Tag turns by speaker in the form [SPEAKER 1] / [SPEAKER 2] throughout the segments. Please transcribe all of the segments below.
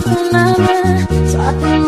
[SPEAKER 1] satu nama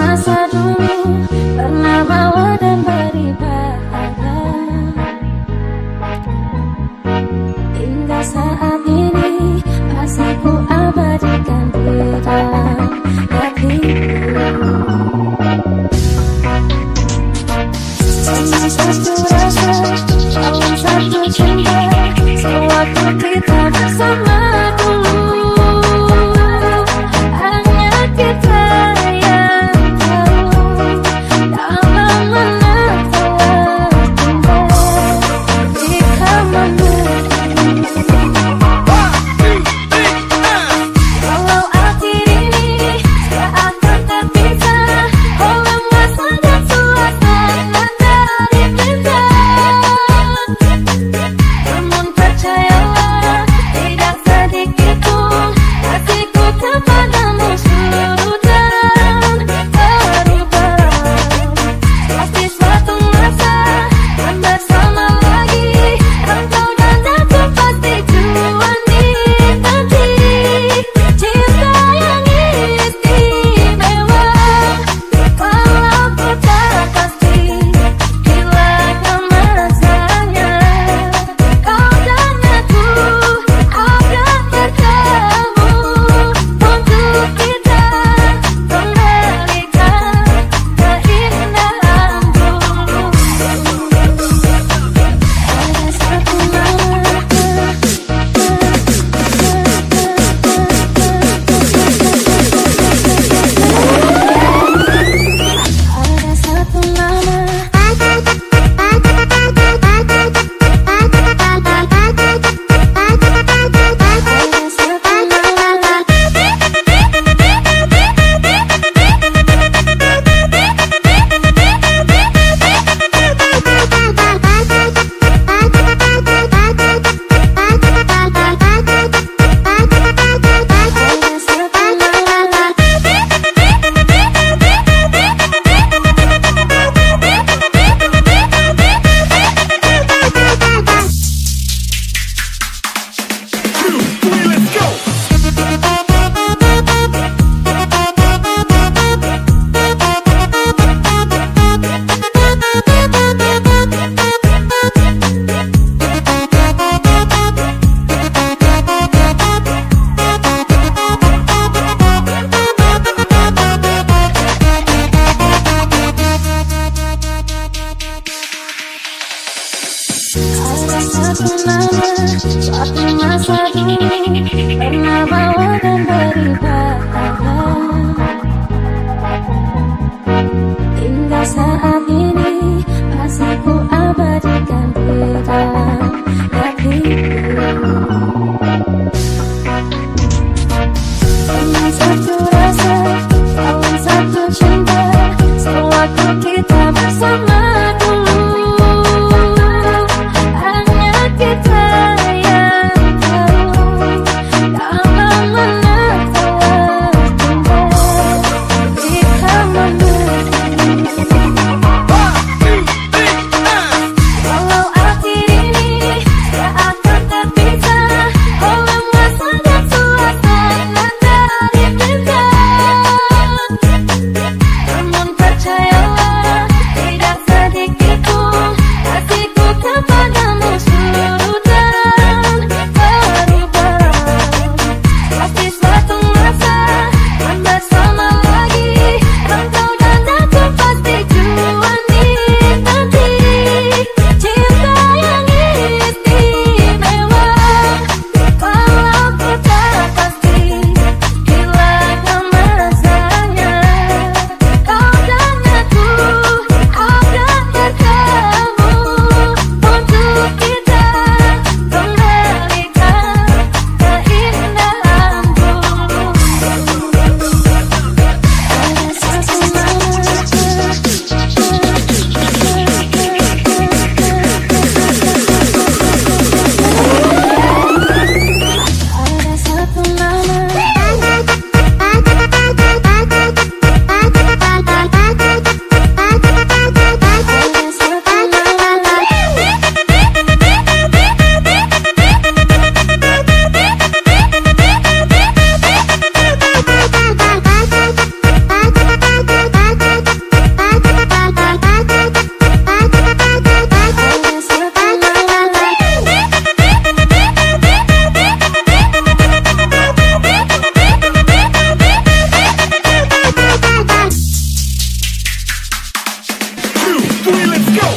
[SPEAKER 1] three, let's go!